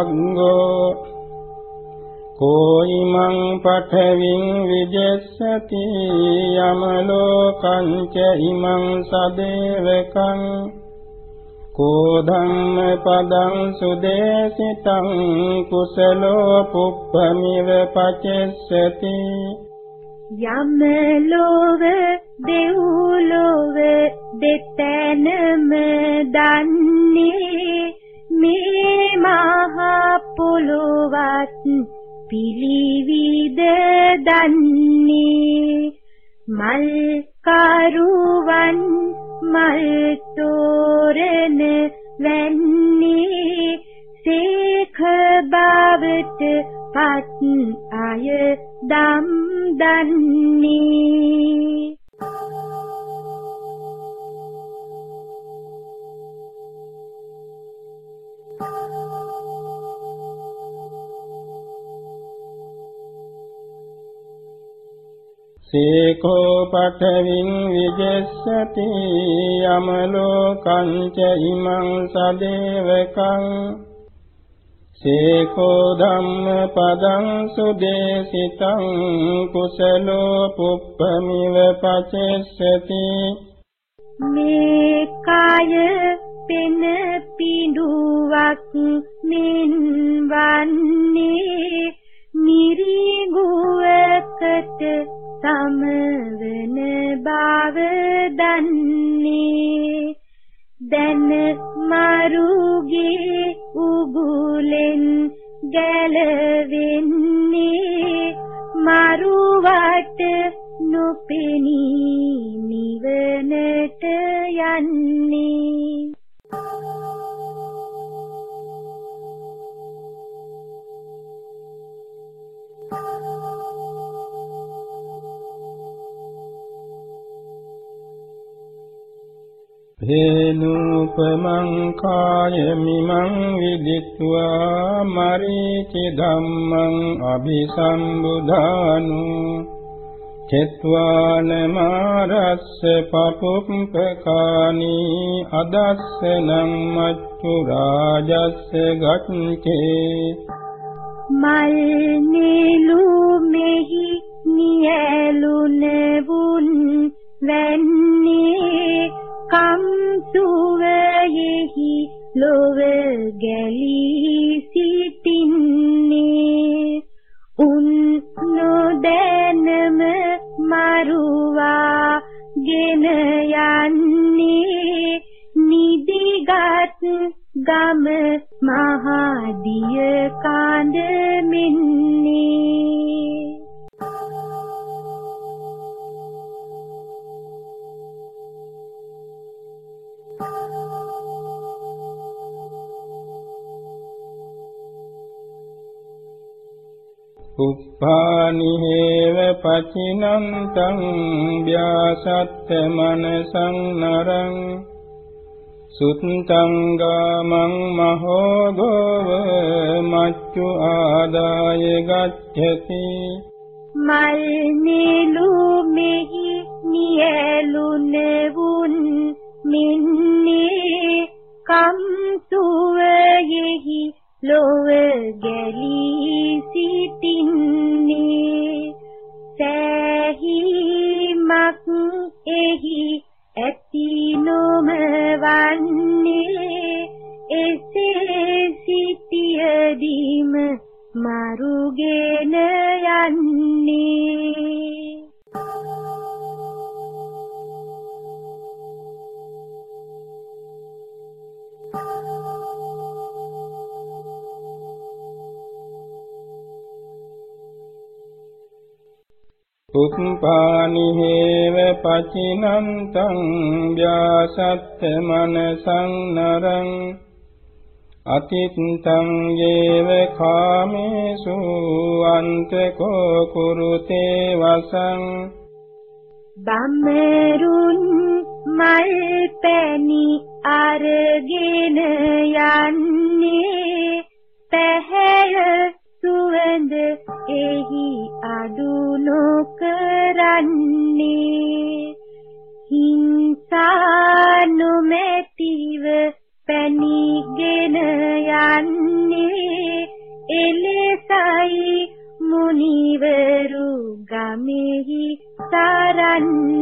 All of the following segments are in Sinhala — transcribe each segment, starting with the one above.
පුප්පවංගෝ කෝයිමං පඨවින් විජස්සති යමලෝකං ච ඉමං සදේවකං। කෝ ධම්ම පදං සුදේසිතං කුසලෝ පුප්පමිව පචෙස්සති। යම ලෝව දෙව්ලොව දෙතැනම දන්නේ। මේ මහා පොළොවත් පිළිවිද දන්නේ මල් කරුවන් මල් තෝරන වැන්නේ සේඛ බවට පත් අය දම් දන්නේ සේකෝ පඨවින් විජස්සති යමලෝකං ච ඉමං සදේවකං සේකෝ ධම්ම පදං සුදේසිතං කුසලෝ පුප්පමිව පචෙස්සති මේ කාය පෙන පිඬුවක් මෙන් වන්නේ මිරිගුවකට සමවන බව දන්නේ. දැන මරුගේ උගුලෙන් ගැලවෙන්නේ හේනූපමං කායමිමං විදිත්වා මරීචි ධම්මං අபிසම්බුධානු චත්වාන මාරස්ස පපුප්පකානි අදස්සනං මච්චු රාජස්ස ගච්ඡේ මල් නිලු මෙහි නියලුන වුන් වැන්නේ කම් සුවයෙහි ලොව ගැලී සිටින්නේ. උන් නොදැනම මරුවා ගෙන යන්නේ නිදිගත් ගම මහදිය කාඳ මෙන්නේ උප්පානි හේව පචිනන්තං ව්‍යාසත්ත මනසං නරං සුත්තං ගාමං මහෝ ගෝව මච්චු ආදාය ගච්ඡති මල් නිලු මෙහි නියලුන වුන් මින්නේ කම් සුවයෙහි ලොව ගැලී සිටින්නේ. උප්පානි හේව පචිනන්තං ව්‍යාසත්ත මනසං නරං අතිත්තං යේව කාමේසු අන්තකෝ කුරුතේ වසං බම්මරුන් මල් පැණි අරගෙන යන්නේ පැහැය සුවඳ එහි අඩු නොකරන්නේ. හිංසා නොමැතිව පැනිගෙන යන්නේ එලෙසයි මුනිවරු ගමෙහි සරන්නේ.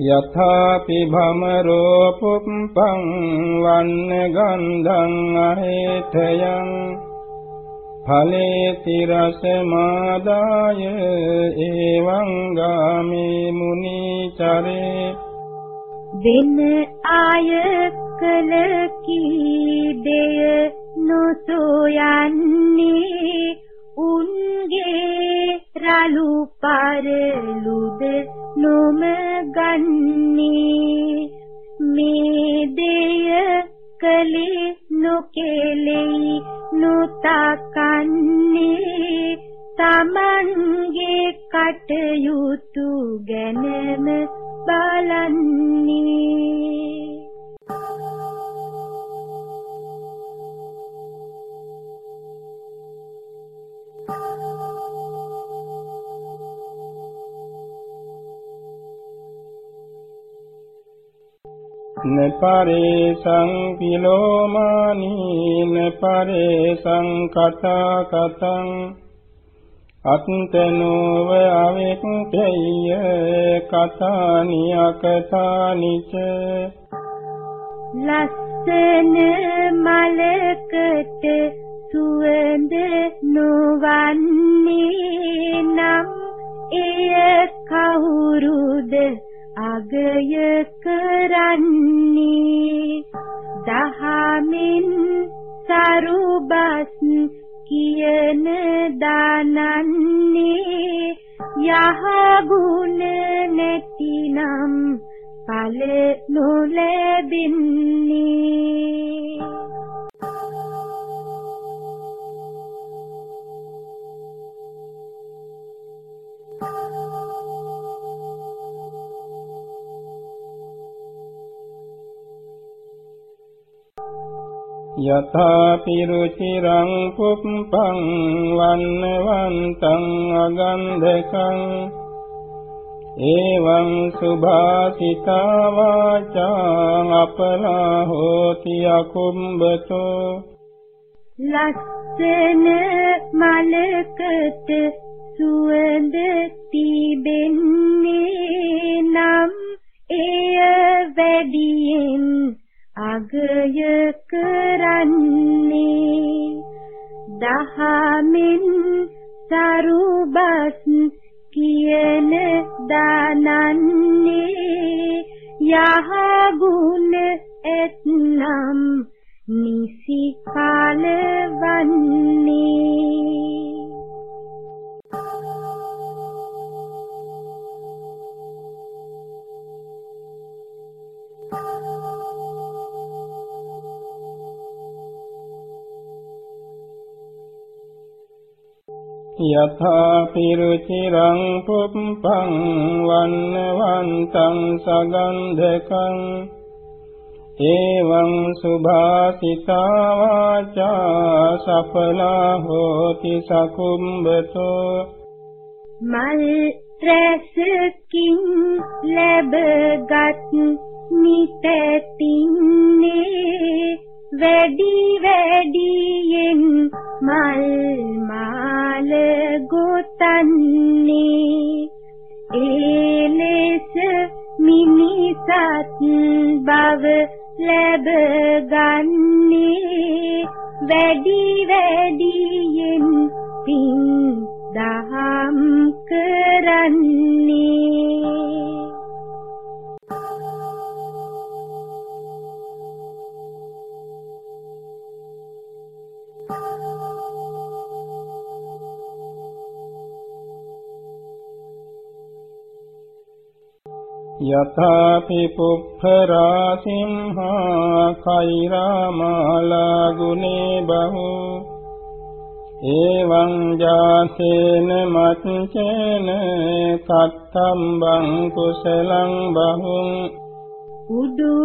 යථාපි භමරෝ පුප්පං වන්න ගන්ධං අහේතයං ඵලේ තිරස මාදාය එවං ගාමේ මුනිචරේ වෙන ආය කල කීදය නොසොයන්නේ උන්ගේ රළු පරලුද නොම ගන්නේ. මේ දෙය කලේ නොකෙලෙයි නොතකන්නේ. තමන්ගේ කටයුතු ගැනම බලන්නේ. නපරේසං පිලෝමානී නපරේසං කතා කතං අත්තනෝව අවෙක්කේය කතානි අකතානිච ලස්සන මලකට සුවඳ නොවන්නේ නම් එය කවුරුද අගය කරන්නේ දහමින් සරුබස් කියන දානන්නේ. යහගුණ නැතිනම් ඵල නොලැබින්නේ. යථාපි රුචිරං පුප්පං වන්නවන්තං අගන්ධකං එවං සුභාසිතා වාචා අපලා හෝති අකුම්බතෝ ලස්සන මලකට සුවඳ තිබෙන්නේ නම් එය වැඩියෙන් අගය කරන්නේ. දහමින් සරුබස් කියන දානන්නේ. යහගුණ එත්නම් නිසි කාලවන්නේ යථා පිරුචිරං පුප්පං වන්නවන්තං සගන්ධකං එවං සුභාසිතා වාචා සඵලා හෝති සකුම්බතෝ මල් රැසකින් ලැබගත් නිතැතින්නේ වැඩි වැඩියෙන් මල් මාල බව ලැබගන්නේ වැඩි වැඩියෙන් පින් දහම් යථාපි පුප්පරා සිම්හා කෛරාමාලා ගුනේ බහු එවං ජාතේන මච්චේන කත්තම්බං කුසලං බහුං උඩු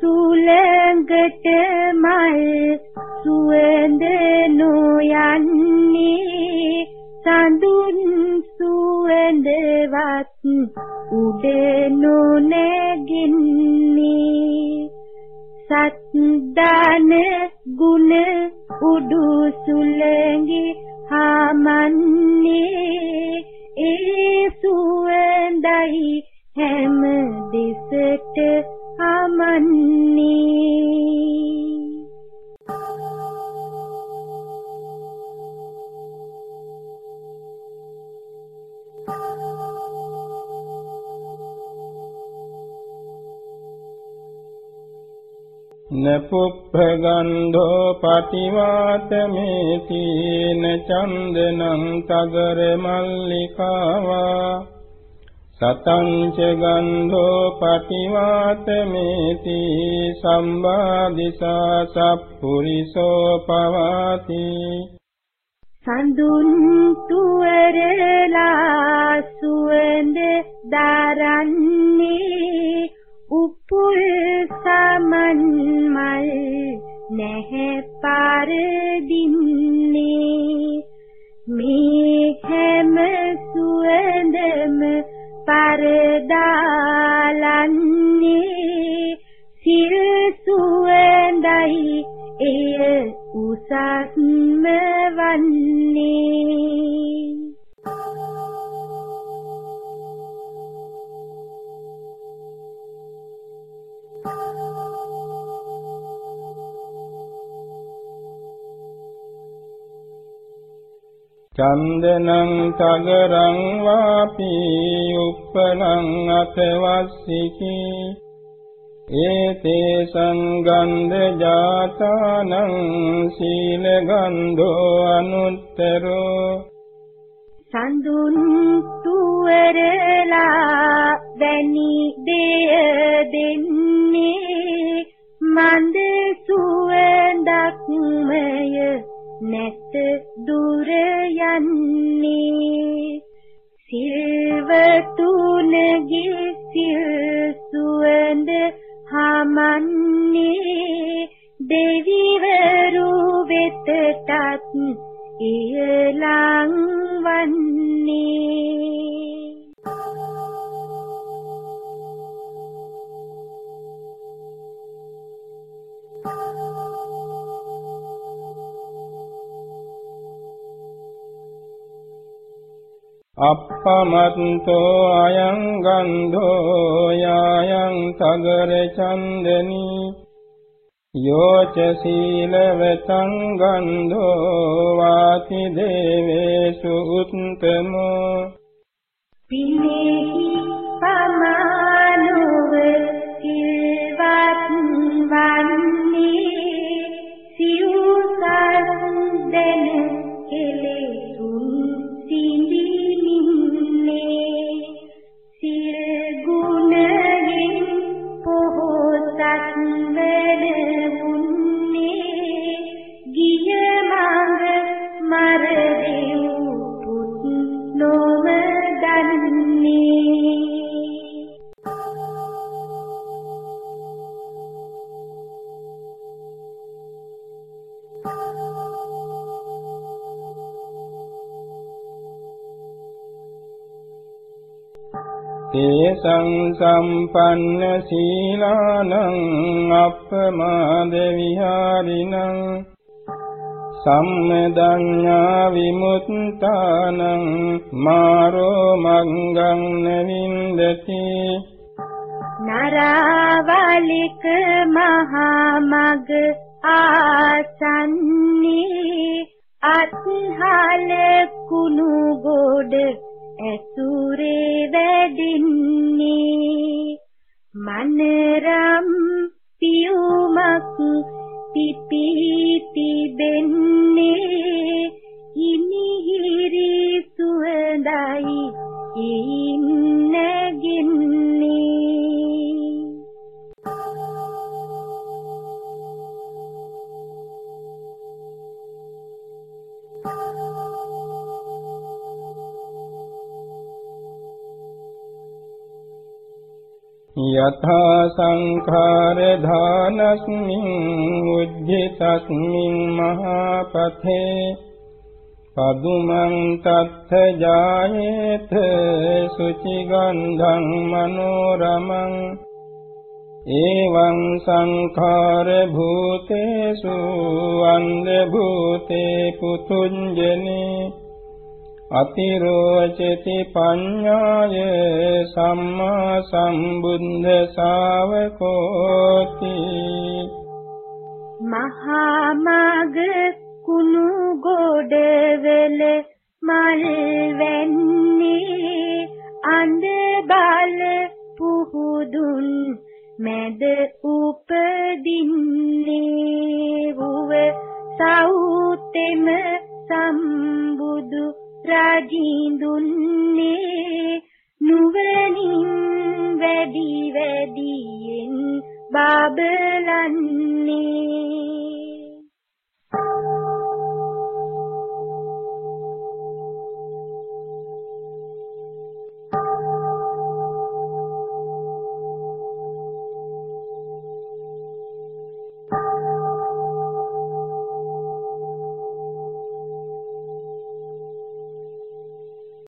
සුලඟට මල් සුවඳ නොයන්නේ සඳුන් සුවඳවත් උඩ සත්දාන ගුණ උඩු සුලඟි නපුප්පගන්ධෝ පටිවාතමේති න චන්දනං තගර මල්ලිකාවා සතං ච ගන්ධෝ පටිවාතමේති සම්බාදිසා සප්පුරිසෝ පවාති සඳුන් තුවරලා සුවඳ දරන්නේ නැහැ පාරදින්නේ. මේ හැම සුවඳම පරදාලන්නේ. සිල් සුවඳයි එය උසස්ම වන්නේ. චන්දනං තගරං වාපි උප්පනං අතවස්සිකි ඒතේ සංගන්ධ ජාතානං සීල ගන්ධෝ අනුත්තරෝ සඳුන් තුවරලා වැනි දෙය දෙන්නේ අප්පමත්තෝ අයං ගන්ධෝ යායන් තගර චන්දනී යෝච සීලවතං ගන්ධෝ වාති දේවේසු උත්තමෝ පිනේහි තේසං සම්පන්න සීලානං අප්පමාද විහාරිනං සම්මදඤ්ඤා විමුක්තානං මාරෝ මංගං නවින්දති නරාවලික මහා මග ආසන්නේ අත්හල කුණු ගොඩ ඇසුරේ වැඩින්නේ. මනරම් පියුමක් පිපි තිබෙන්නේ. හිමිහිරි සුවඳයි ඉන්නගින්නේ යථා සංඛාර ධානස්මින් උද්ධිතස්මින් මහපතේ පදුමං තත්ථ ජායේත සුචිගන්ධං මනෝරමං එවං සංඛාර භූතේසු අන්ධ භූතේ පුතුංජනේ අතිරෝචති පඤ්ඤාය සම්මා සම්බුද්ධ ශාවකෝති මහා මග කුණු ගොඩවල මල් වැන්නේ අඳ බල පුහුදුන් මැද උපදින්නේ වූ සෞතෙම සම්බුදු රජින්දුන්නේ නුවණින් වැඩි වැඩියෙන් බබලන්නේ.